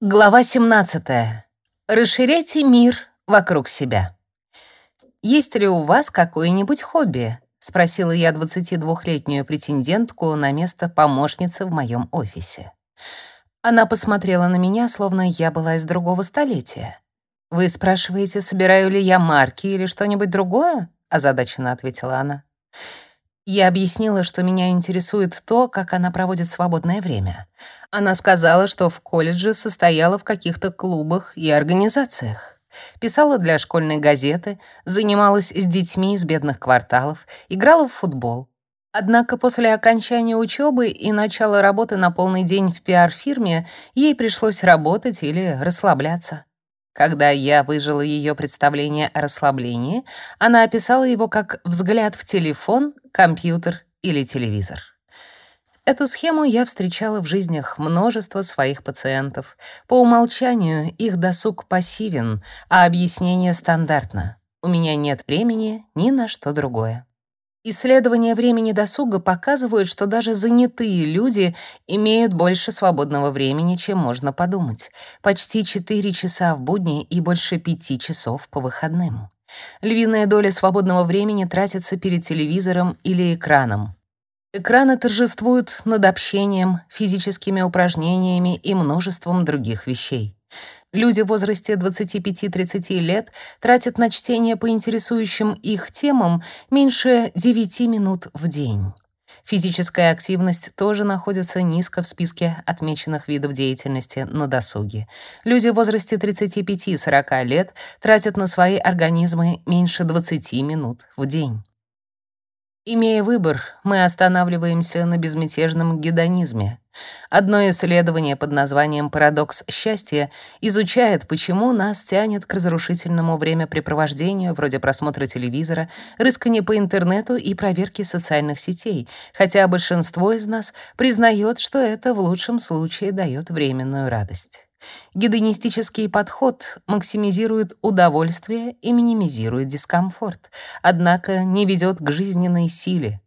Глава 17. Расширяйте мир вокруг себя. Есть ли у вас какое-нибудь хобби? спросила я 22-летнюю претендентку на место помощницы в моем офисе. Она посмотрела на меня, словно я была из другого столетия. Вы спрашиваете, собираю ли я марки или что-нибудь другое? озадаченно ответила она. Я объяснила, что меня интересует то, как она проводит свободное время. Она сказала, что в колледже состояла в каких-то клубах и организациях. Писала для школьной газеты, занималась с детьми из бедных кварталов, играла в футбол. Однако после окончания учебы и начала работы на полный день в пиар-фирме ей пришлось работать или расслабляться. Когда я выжила ее представление о расслаблении, она описала его как взгляд в телефон, компьютер или телевизор. Эту схему я встречала в жизнях множества своих пациентов. По умолчанию их досуг пассивен, а объяснение стандартно. У меня нет времени ни на что другое. Исследования времени досуга показывают, что даже занятые люди имеют больше свободного времени, чем можно подумать. Почти 4 часа в будни и больше 5 часов по выходным. Львиная доля свободного времени тратится перед телевизором или экраном. Экраны торжествуют над общением, физическими упражнениями и множеством других вещей. Люди в возрасте 25-30 лет тратят на чтение по интересующим их темам меньше 9 минут в день. Физическая активность тоже находится низко в списке отмеченных видов деятельности на досуге. Люди в возрасте 35-40 лет тратят на свои организмы меньше 20 минут в день. Имея выбор, мы останавливаемся на безмятежном гедонизме. Одно исследование под названием «Парадокс счастья» изучает, почему нас тянет к разрушительному времяпрепровождению, вроде просмотра телевизора, рыскания по интернету и проверки социальных сетей, хотя большинство из нас признает, что это в лучшем случае дает временную радость. Гедонистический подход максимизирует удовольствие и минимизирует дискомфорт, однако не ведет к жизненной силе.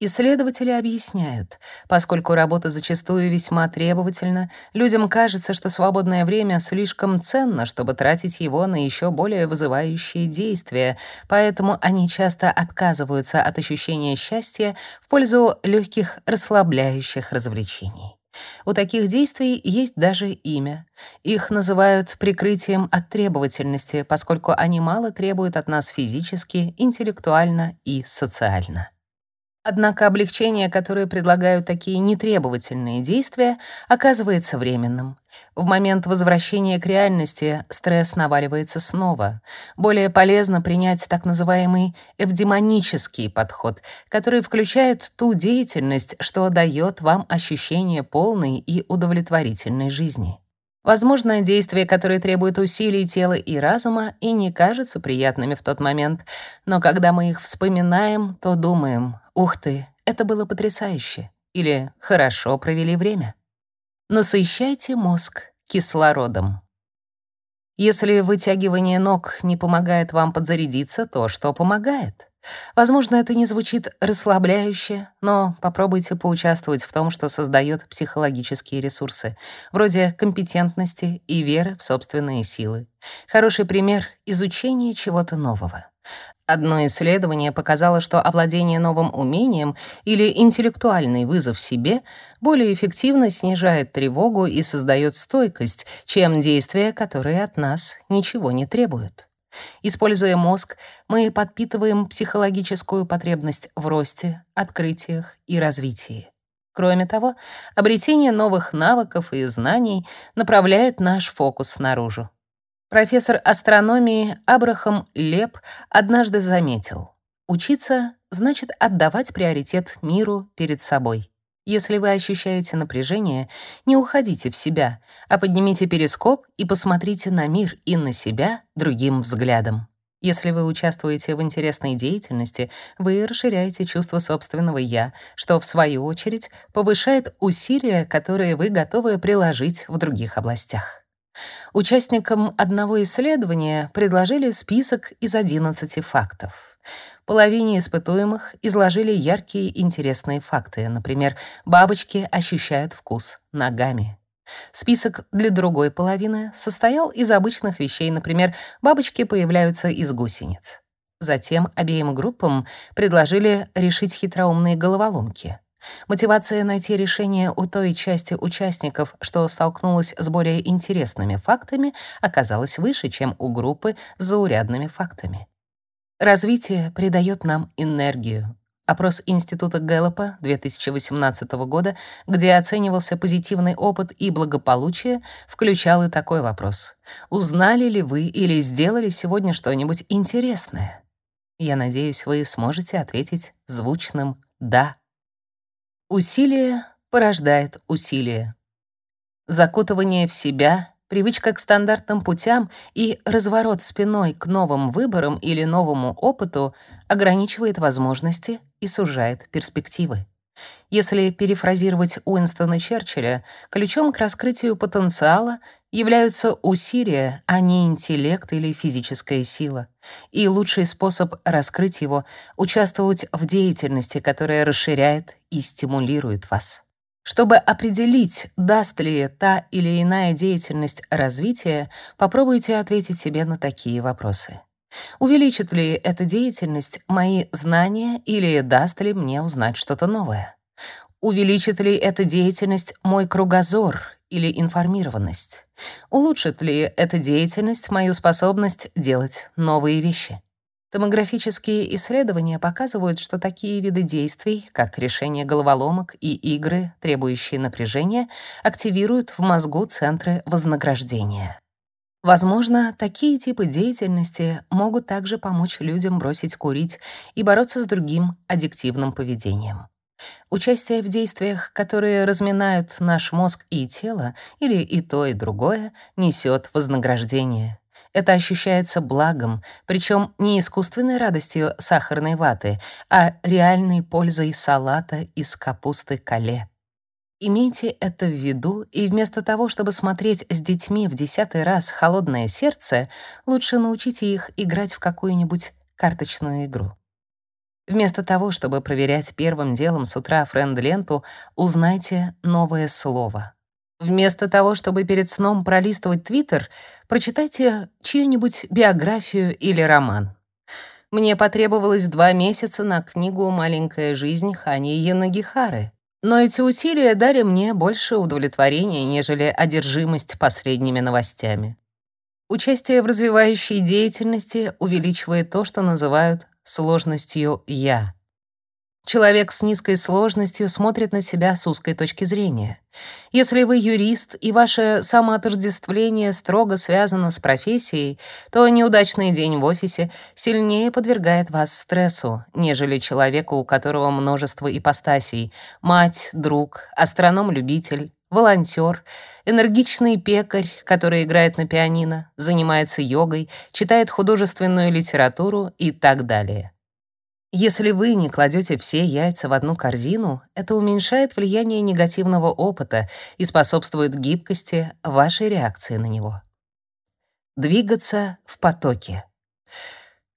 Исследователи объясняют, поскольку работа зачастую весьма требовательна, людям кажется, что свободное время слишком ценно, чтобы тратить его на еще более вызывающие действия, поэтому они часто отказываются от ощущения счастья в пользу легких расслабляющих развлечений. У таких действий есть даже имя. Их называют прикрытием от требовательности, поскольку они мало требуют от нас физически, интеллектуально и социально. Однако облегчение, которое предлагают такие нетребовательные действия, оказывается временным. В момент возвращения к реальности стресс наваливается снова. Более полезно принять так называемый эвдемонический подход, который включает ту деятельность, что дает вам ощущение полной и удовлетворительной жизни. Возможно, действия, которые требуют усилий тела и разума, и не кажутся приятными в тот момент, но когда мы их вспоминаем, то думаем «Ух ты, это было потрясающе!» или «Хорошо провели время». Насыщайте мозг кислородом. Если вытягивание ног не помогает вам подзарядиться, то что помогает? Возможно, это не звучит расслабляюще, но попробуйте поучаствовать в том, что создает психологические ресурсы, вроде компетентности и веры в собственные силы. Хороший пример — изучение чего-то нового. Одно исследование показало, что овладение новым умением или интеллектуальный вызов себе более эффективно снижает тревогу и создает стойкость, чем действия, которые от нас ничего не требуют. Используя мозг, мы подпитываем психологическую потребность в росте, открытиях и развитии. Кроме того, обретение новых навыков и знаний направляет наш фокус наружу. Профессор астрономии Абрахам Леп однажды заметил: учиться значит отдавать приоритет миру перед собой. Если вы ощущаете напряжение, не уходите в себя, а поднимите перископ и посмотрите на мир и на себя другим взглядом. Если вы участвуете в интересной деятельности, вы расширяете чувство собственного «я», что, в свою очередь, повышает усилия, которые вы готовы приложить в других областях. Участникам одного исследования предложили список из 11 фактов. Половине испытуемых изложили яркие интересные факты. Например, бабочки ощущают вкус ногами. Список для другой половины состоял из обычных вещей, например, бабочки появляются из гусениц. Затем обеим группам предложили решить хитроумные головоломки. Мотивация найти решение у той части участников, что столкнулась с более интересными фактами, оказалась выше, чем у группы с заурядными фактами. Развитие придает нам энергию. Опрос Института Гэллопа 2018 года, где оценивался позитивный опыт и благополучие, включал и такой вопрос: Узнали ли вы или сделали сегодня что-нибудь интересное? Я надеюсь, вы сможете ответить звучным да. Усилие порождает усилие. Закутывание в себя, привычка к стандартным путям и разворот спиной к новым выборам или новому опыту ограничивает возможности и сужает перспективы. Если перефразировать Уинстона Черчилля, ключом к раскрытию потенциала являются усилия, а не интеллект или физическая сила. И лучший способ раскрыть его — участвовать в деятельности, которая расширяет и стимулирует вас. Чтобы определить, даст ли та или иная деятельность развития, попробуйте ответить себе на такие вопросы. Увеличит ли эта деятельность мои знания или даст ли мне узнать что-то новое? Увеличит ли эта деятельность мой кругозор или информированность? Улучшит ли эта деятельность мою способность делать новые вещи? Томографические исследования показывают, что такие виды действий, как решение головоломок и игры, требующие напряжения, активируют в мозгу центры вознаграждения. Возможно, такие типы деятельности могут также помочь людям бросить курить и бороться с другим аддиктивным поведением. Участие в действиях, которые разминают наш мозг и тело, или и то, и другое, несет вознаграждение. Это ощущается благом, причем не искусственной радостью сахарной ваты, а реальной пользой салата из капусты кале. Имейте это в виду, и вместо того, чтобы смотреть с детьми в десятый раз «Холодное сердце», лучше научите их играть в какую-нибудь карточную игру. Вместо того, чтобы проверять первым делом с утра френд-ленту, узнайте новое слово. Вместо того, чтобы перед сном пролистывать Твиттер, прочитайте чью-нибудь биографию или роман. Мне потребовалось два месяца на книгу «Маленькая жизнь» Хани Янагихары. Но эти усилия дали мне больше удовлетворения, нежели одержимость последними новостями. Участие в развивающей деятельности увеличивает то, что называют сложностью «я». Человек с низкой сложностью смотрит на себя с узкой точки зрения. Если вы юрист и ваше самоотождествление строго связано с профессией, то неудачный день в офисе сильнее подвергает вас стрессу, нежели человеку, у которого множество ипостасей: мать, друг, астроном-любитель, волонтер, энергичный пекарь, который играет на пианино, занимается йогой, читает художественную литературу и так далее. Если вы не кладете все яйца в одну корзину, это уменьшает влияние негативного опыта и способствует гибкости вашей реакции на него. Двигаться в потоке.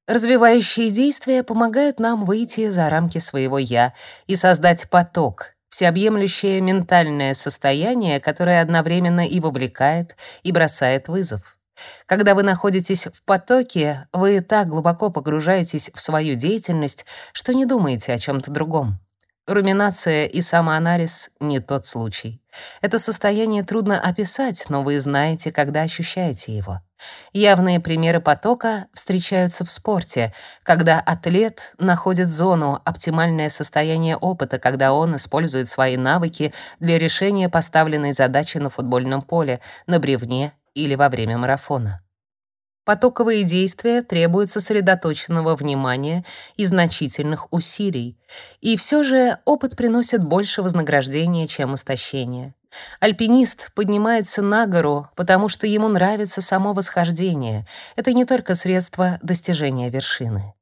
Развивающие действия помогают нам выйти за рамки своего «я» и создать поток, всеобъемлющее ментальное состояние, которое одновременно и вовлекает, и бросает вызов. Когда вы находитесь в потоке, вы так глубоко погружаетесь в свою деятельность, что не думаете о чем то другом. Руминация и самоанализ — не тот случай. Это состояние трудно описать, но вы знаете, когда ощущаете его. Явные примеры потока встречаются в спорте, когда атлет находит зону, оптимальное состояние опыта, когда он использует свои навыки для решения поставленной задачи на футбольном поле, на бревне или во время марафона. Потоковые действия требуют сосредоточенного внимания и значительных усилий, и все же опыт приносит больше вознаграждения, чем истощение. Альпинист поднимается на гору, потому что ему нравится само восхождение. Это не только средство достижения вершины.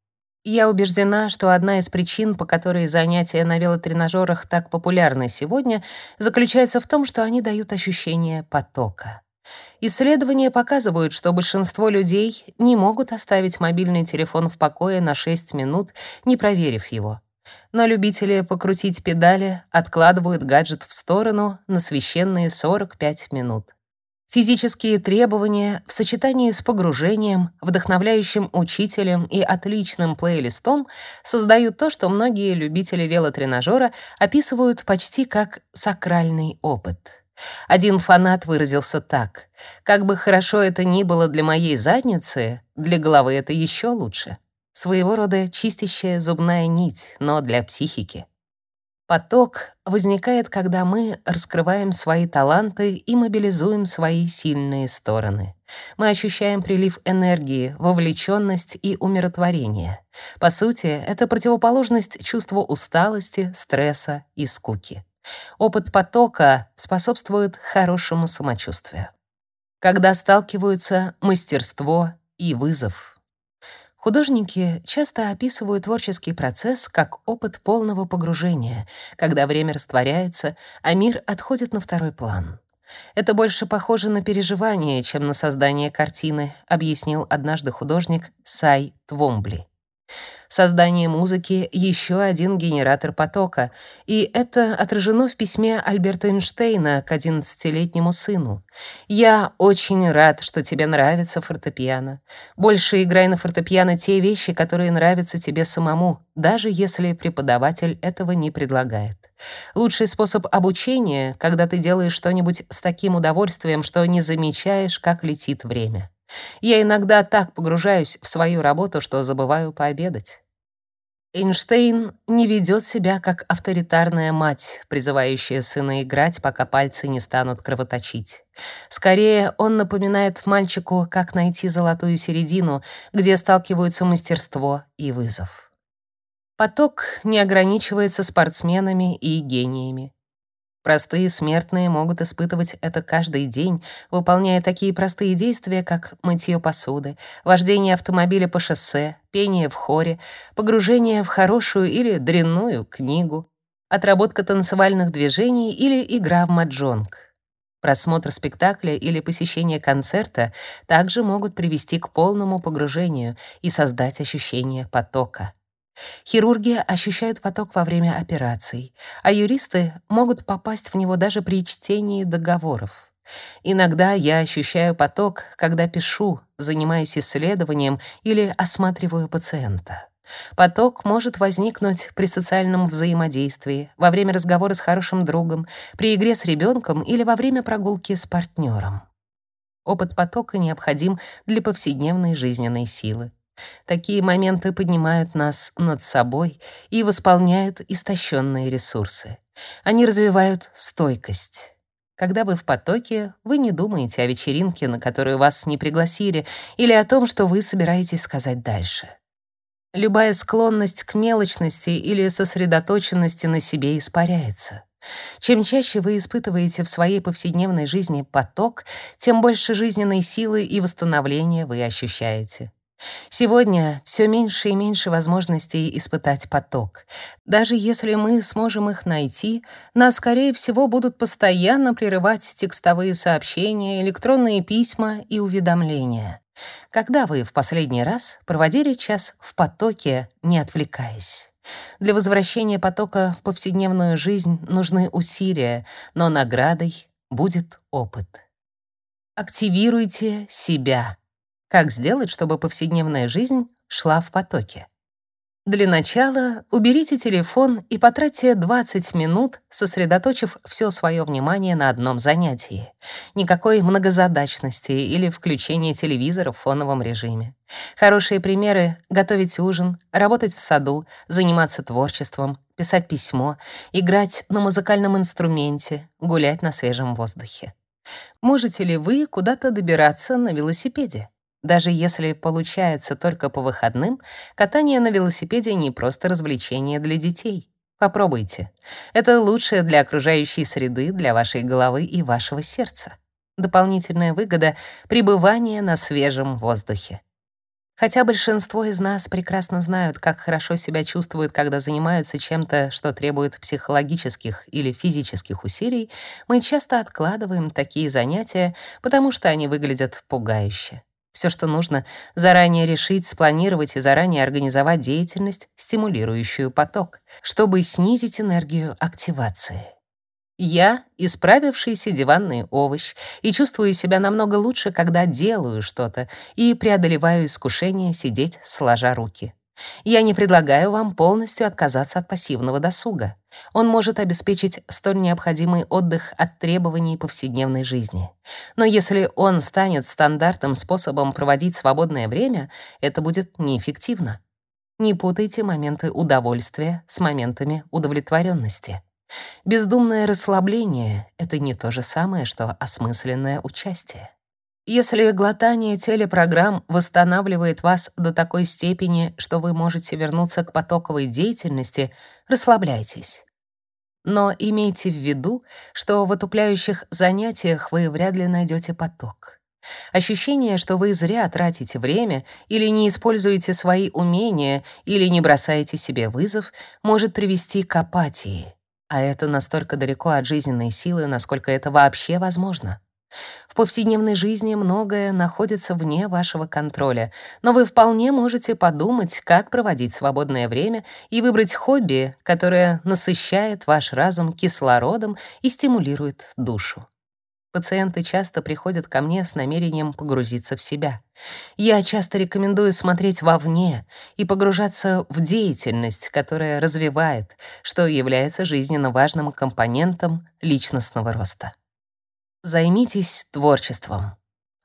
Я убеждена, что одна из причин, по которой занятия на велотренажерах так популярны сегодня, заключается в том, что они дают ощущение потока. Исследования показывают, что большинство людей не могут оставить мобильный телефон в покое на 6 минут, не проверив его. Но любители покрутить педали откладывают гаджет в сторону на священные 45 минут. Физические требования в сочетании с погружением, вдохновляющим учителем и отличным плейлистом создают то, что многие любители велотренажера описывают почти как сакральный опыт. Один фанат выразился так: "Как бы хорошо это ни было для моей задницы, для головы это еще лучше". Своего рода чистящая зубная нить, но для психики. Поток возникает, когда мы раскрываем свои таланты и мобилизуем свои сильные стороны. Мы ощущаем прилив энергии, вовлеченность и умиротворение. По сути, это противоположность чувству усталости, стресса и скуки. Опыт потока способствует хорошему самочувствию. Когда сталкиваются мастерство и вызов — Художники часто описывают творческий процесс как опыт полного погружения, когда время растворяется, а мир отходит на второй план. Это больше похоже на переживание, чем на создание картины, объяснил однажды художник Сай Твомбли. Создание музыки — еще один генератор потока, и это отражено в письме Альберта Эйнштейна к 11-летнему сыну. «Я очень рад, что тебе нравится фортепиано. Больше играй на фортепиано те вещи, которые нравятся тебе самому, даже если преподаватель этого не предлагает. Лучший способ обучения, когда ты делаешь что-нибудь с таким удовольствием, что не замечаешь, как летит время». Я иногда так погружаюсь в свою работу, что забываю пообедать. Эйнштейн не ведет себя как авторитарная мать, призывающая сына играть, пока пальцы не станут кровоточить. Скорее, он напоминает мальчику, как найти золотую середину, где сталкиваются мастерство и вызов. Поток не ограничивается спортсменами и гениями. Простые смертные могут испытывать это каждый день, выполняя такие простые действия, как мытье посуды, вождение автомобиля по шоссе, пение в хоре, погружение в хорошую или дрянную книгу, отработка танцевальных движений или игра в маджонг. Просмотр спектакля или посещение концерта также могут привести к полному погружению и создать ощущение потока. Хирурги ощущают поток во время операций, а юристы могут попасть в него даже при чтении договоров. Иногда я ощущаю поток, когда пишу, занимаюсь исследованием или осматриваю пациента. Поток может возникнуть при социальном взаимодействии, во время разговора с хорошим другом, при игре с ребенком или во время прогулки с партнером. Опыт потока необходим для повседневной жизненной силы. Такие моменты поднимают нас над собой и восполняют истощенные ресурсы. Они развивают стойкость. Когда вы в потоке, вы не думаете о вечеринке, на которую вас не пригласили, или о том, что вы собираетесь сказать дальше. Любая склонность к мелочности или сосредоточенности на себе испаряется. Чем чаще вы испытываете в своей повседневной жизни поток, тем больше жизненной силы и восстановления вы ощущаете. Сегодня все меньше и меньше возможностей испытать поток. Даже если мы сможем их найти, нас, скорее всего, будут постоянно прерывать текстовые сообщения, электронные письма и уведомления. Когда вы в последний раз проводили час в потоке, не отвлекаясь? Для возвращения потока в повседневную жизнь нужны усилия, но наградой будет опыт. Активируйте себя. Как сделать, чтобы повседневная жизнь шла в потоке? Для начала уберите телефон и потратьте 20 минут, сосредоточив все свое внимание на одном занятии. Никакой многозадачности или включения телевизора в фоновом режиме. Хорошие примеры — готовить ужин, работать в саду, заниматься творчеством, писать письмо, играть на музыкальном инструменте, гулять на свежем воздухе. Можете ли вы куда-то добираться на велосипеде? Даже если получается только по выходным, катание на велосипеде не просто развлечение для детей. Попробуйте. Это лучшее для окружающей среды, для вашей головы и вашего сердца. Дополнительная выгода — пребывание на свежем воздухе. Хотя большинство из нас прекрасно знают, как хорошо себя чувствуют, когда занимаются чем-то, что требует психологических или физических усилий, мы часто откладываем такие занятия, потому что они выглядят пугающе. Все, что нужно, заранее решить, спланировать и заранее организовать деятельность, стимулирующую поток, чтобы снизить энергию активации. Я — исправившийся диванный овощ и чувствую себя намного лучше, когда делаю что-то и преодолеваю искушение сидеть сложа руки. Я не предлагаю вам полностью отказаться от пассивного досуга. Он может обеспечить столь необходимый отдых от требований повседневной жизни. Но если он станет стандартным способом проводить свободное время, это будет неэффективно. Не путайте моменты удовольствия с моментами удовлетворенности. Бездумное расслабление — это не то же самое, что осмысленное участие. Если глотание телепрограмм восстанавливает вас до такой степени, что вы можете вернуться к потоковой деятельности, расслабляйтесь. Но имейте в виду, что в отупляющих занятиях вы вряд ли найдете поток. Ощущение, что вы зря тратите время или не используете свои умения или не бросаете себе вызов, может привести к апатии. А это настолько далеко от жизненной силы, насколько это вообще возможно. В повседневной жизни многое находится вне вашего контроля, но вы вполне можете подумать, как проводить свободное время и выбрать хобби, которое насыщает ваш разум кислородом и стимулирует душу. Пациенты часто приходят ко мне с намерением погрузиться в себя. Я часто рекомендую смотреть вовне и погружаться в деятельность, которая развивает, что является жизненно важным компонентом личностного роста. Займитесь творчеством.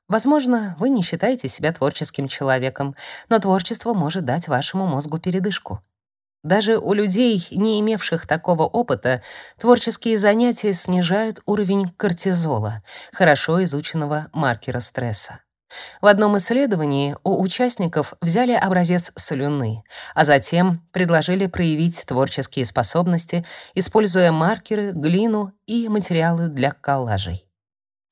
Возможно, вы не считаете себя творческим человеком, но творчество может дать вашему мозгу передышку. Даже у людей, не имевших такого опыта, творческие занятия снижают уровень кортизола, хорошо изученного маркера стресса. В одном исследовании у участников взяли образец слюны, а затем предложили проявить творческие способности, используя маркеры, глину и материалы для коллажей.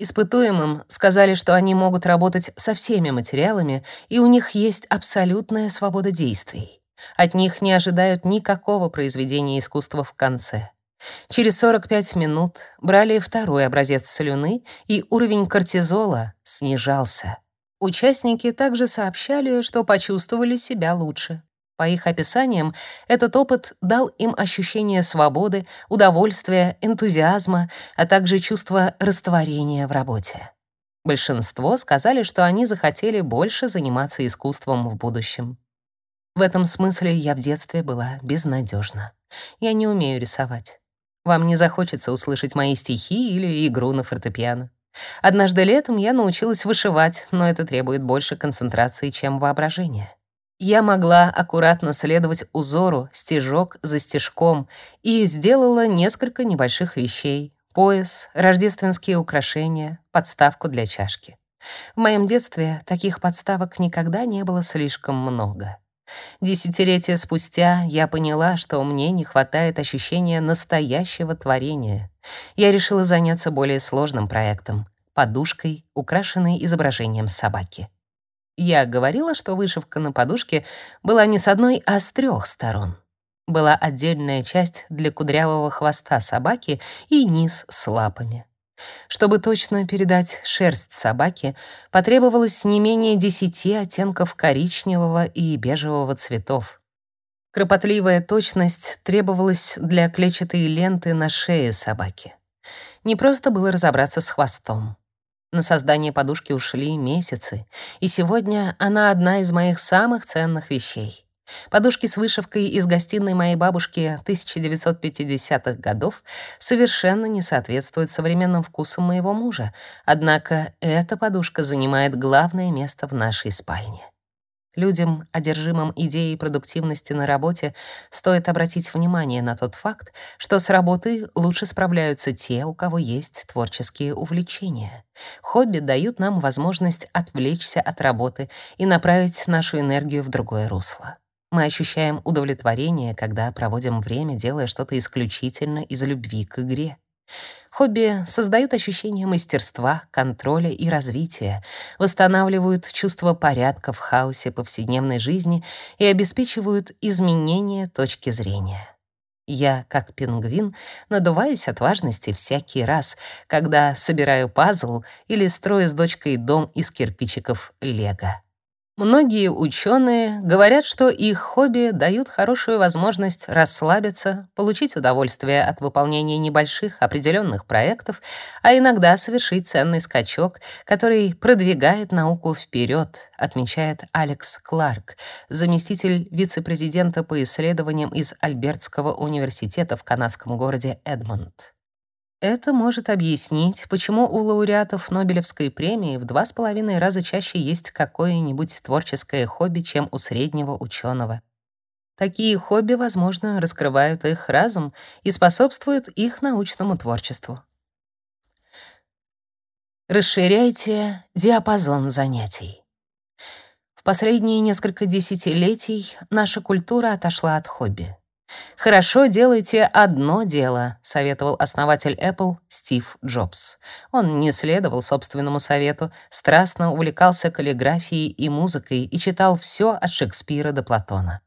Испытуемым сказали, что они могут работать со всеми материалами, и у них есть абсолютная свобода действий. От них не ожидают никакого произведения искусства в конце. Через 45 минут брали второй образец слюны, и уровень кортизола снижался. Участники также сообщали, что почувствовали себя лучше. По их описаниям, этот опыт дал им ощущение свободы, удовольствия, энтузиазма, а также чувство растворения в работе. Большинство сказали, что они захотели больше заниматься искусством в будущем. В этом смысле я в детстве была безнадежна. Я не умею рисовать. Вам не захочется услышать мои стихи или игру на фортепиано. Однажды летом я научилась вышивать, но это требует больше концентрации, чем воображения. Я могла аккуратно следовать узору, стежок за стежком, и сделала несколько небольших вещей: пояс, рождественские украшения, подставку для чашки. В моем детстве таких подставок никогда не было слишком много. Десятилетия спустя я поняла, что мне не хватает ощущения настоящего творения. Я решила заняться более сложным проектом — подушкой, украшенной изображением собаки. Я говорила, что вышивка на подушке была не с одной, а с трех сторон. Была отдельная часть для кудрявого хвоста собаки и низ с лапами. Чтобы точно передать шерсть собаки, потребовалось не менее десяти оттенков коричневого и бежевого цветов. Кропотливая точность требовалась для клетчатой ленты на шее собаки. Не просто было разобраться с хвостом. На создание подушки ушли месяцы, и сегодня она одна из моих самых ценных вещей. Подушки с вышивкой из гостиной моей бабушки 1950-х годов совершенно не соответствуют современным вкусам моего мужа, однако эта подушка занимает главное место в нашей спальне. Людям, одержимым идеей продуктивности на работе, стоит обратить внимание на тот факт, что с работой лучше справляются те, у кого есть творческие увлечения. Хобби дают нам возможность отвлечься от работы и направить нашу энергию в другое русло. Мы ощущаем удовлетворение, когда проводим время, делая что-то исключительно из любви к игре. Хобби создают ощущение мастерства, контроля и развития, восстанавливают чувство порядка в хаосе повседневной жизни и обеспечивают изменение точки зрения. Я, как пингвин, надуваюсь от важности всякий раз, когда собираю пазл или строю с дочкой дом из кирпичиков Лего. Многие ученые говорят, что их хобби дают хорошую возможность расслабиться, получить удовольствие от выполнения небольших определенных проектов, а иногда совершить ценный скачок, который продвигает науку вперед, отмечает Алекс Кларк, заместитель вице-президента по исследованиям из Альбертского университета в канадском городе Эдмонд. Это может объяснить, почему у лауреатов Нобелевской премии в два с половиной раза чаще есть какое-нибудь творческое хобби, чем у среднего ученого. Такие хобби, возможно, раскрывают их разум и способствуют их научному творчеству. Расширяйте диапазон занятий. В последние несколько десятилетий наша культура отошла от хобби. «Хорошо делайте одно дело», — советовал основатель Apple Стив Джобс. Он не следовал собственному совету, страстно увлекался каллиграфией и музыкой и читал все от Шекспира до Платона.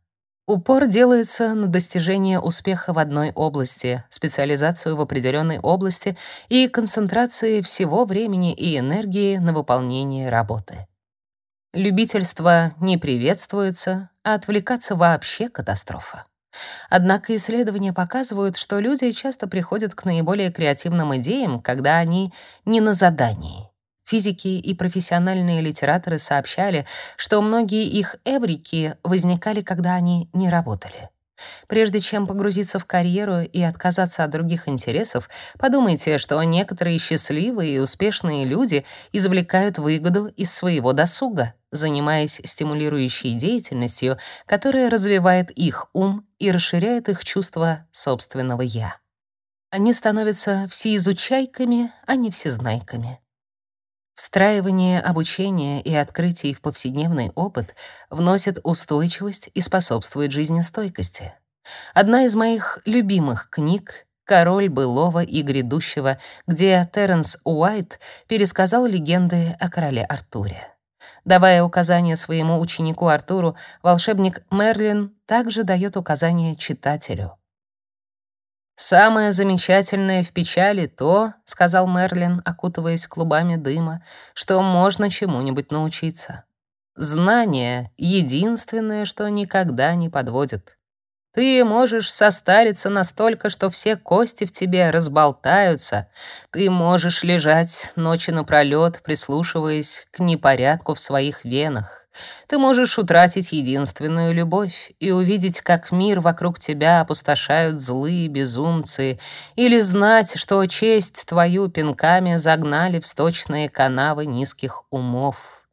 Упор делается на достижение успеха в одной области, специализацию в определенной области и концентрации всего времени и энергии на выполнение работы. Любительство не приветствуется, а отвлекаться вообще катастрофа. Однако исследования показывают, что люди часто приходят к наиболее креативным идеям, когда они не на задании. Физики и профессиональные литераторы сообщали, что многие их эврики возникали, когда они не работали. Прежде чем погрузиться в карьеру и отказаться от других интересов, подумайте, что некоторые счастливые и успешные люди извлекают выгоду из своего досуга, занимаясь стимулирующей деятельностью, которая развивает их ум и расширяет их чувство собственного «я». Они становятся всеизучайками, а не всезнайками. Встраивание обучения и открытий в повседневный опыт вносит устойчивость и способствует жизнестойкости. Одна из моих любимых книг «Король былого и грядущего», где Терренс Уайт пересказал легенды о короле Артуре. Давая указания своему ученику Артуру, волшебник Мерлин также дает указания читателю. «Самое замечательное в печали то, — сказал Мерлин, окутываясь клубами дыма, — что можно чему-нибудь научиться. Знание — единственное, что никогда не подводит. Ты можешь состариться настолько, что все кости в тебе разболтаются. Ты можешь лежать ночи напролёт, прислушиваясь к непорядку в своих венах. Ты можешь утратить единственную любовь и увидеть, как мир вокруг тебя опустошают злые безумцы, или знать, что честь твою пинками загнали в сточные канавы низких умов.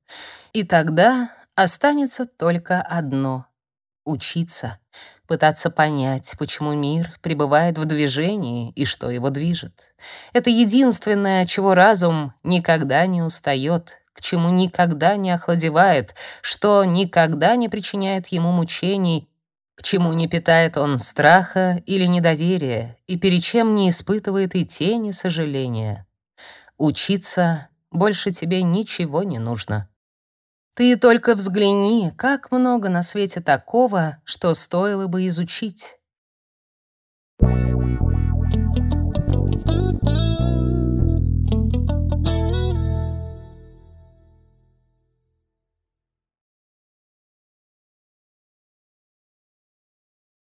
И тогда останется только одно — учиться, пытаться понять, почему мир пребывает в движении и что его движет. Это единственное, чего разум никогда не устает — к чему никогда не охладевает, что никогда не причиняет ему мучений, к чему не питает он страха или недоверия и перед чем не испытывает и тени сожаления. Учиться больше тебе ничего не нужно. Ты только взгляни, как много на свете такого, что стоило бы изучить.